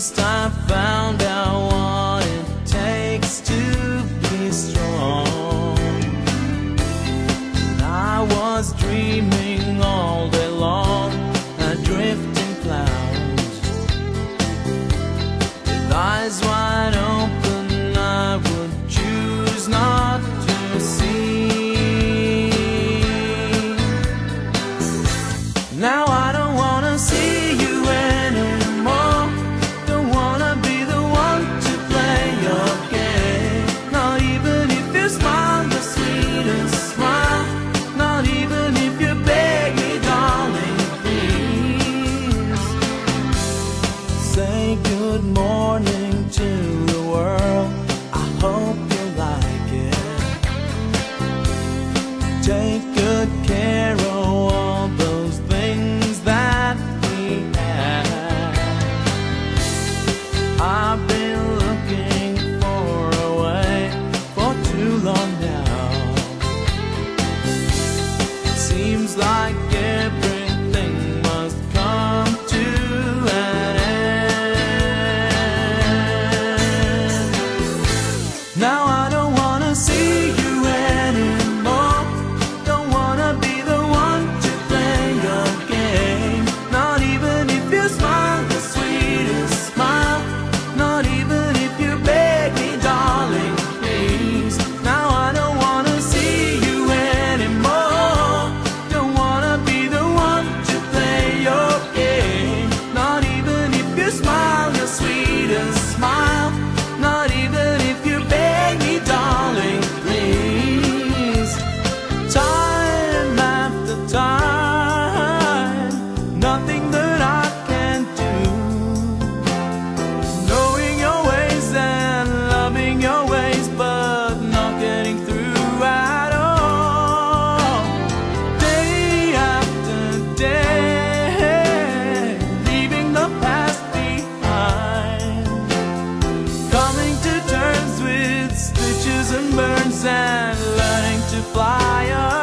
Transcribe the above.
least I found out what it takes to be strong. And I was dreaming all day long, adrift in clouds. With eyes wide sunburns and learning to fly.